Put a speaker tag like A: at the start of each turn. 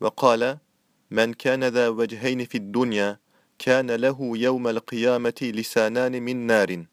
A: وقال من كان ذا وجهين في الدنيا كان له يوم القيامة لسانان من نار.